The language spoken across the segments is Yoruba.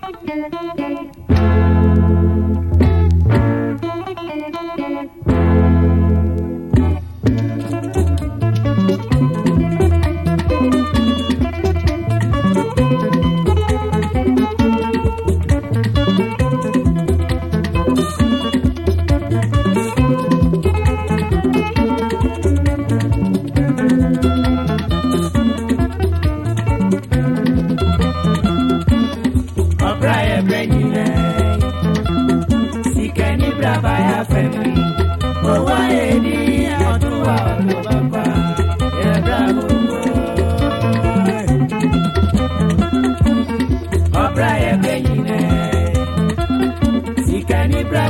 Thank you.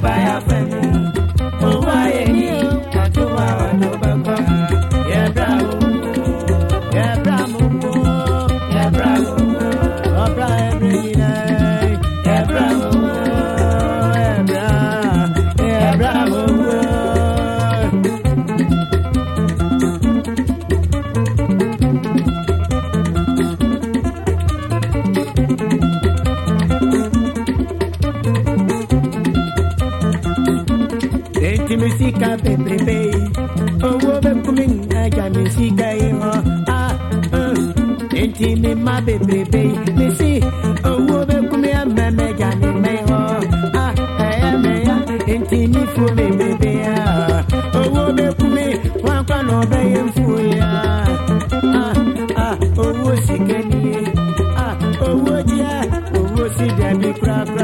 Bye di musika pepepe owó bẹ kú mi nàjà musika yìí hàn á ntì mi má pepepe mi sí owó bẹ kú mi àmà mẹjà mi mẹ hàn ah, á ẹyà mẹyà ntì mi fún mi pepe á owó bẹ kú mi wọn kọ́ nà ọbẹ̀ yẹn fún yà á ah, ah. owó sìkẹ́ nìyẹn owó díẹ̀ owó sì dẹ̀ mi kúrakúra.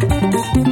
Música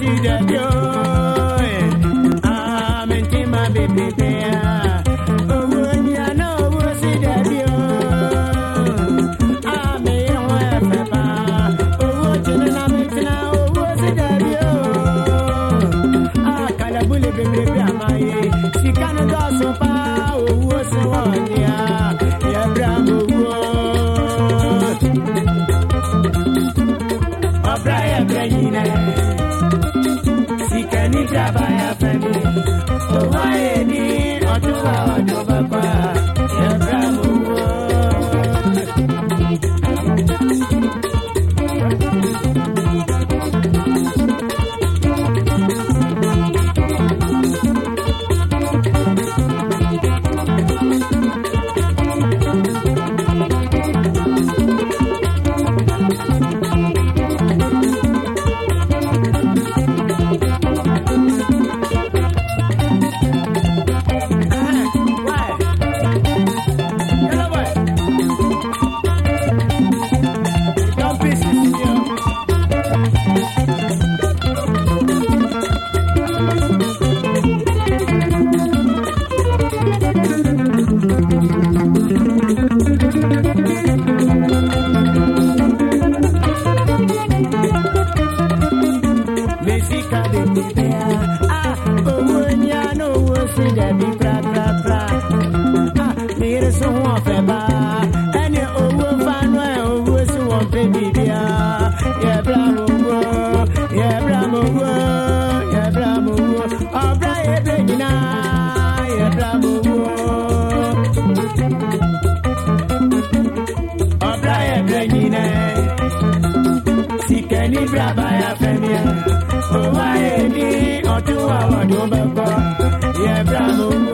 see that girl. sabe Ah, owó ni àná owó sí dẹ̀bi prapra. Ah, sọ wọn fẹ́ bá. Ẹni owó fanu ẹ̀ owó sí àtikẹ́ ní bírábà ya fẹ́mi ẹ̀. òun wáyé ní ọdún àwọn ọdún bẹ́ẹ̀ kọ́ yẹ bírábà òun.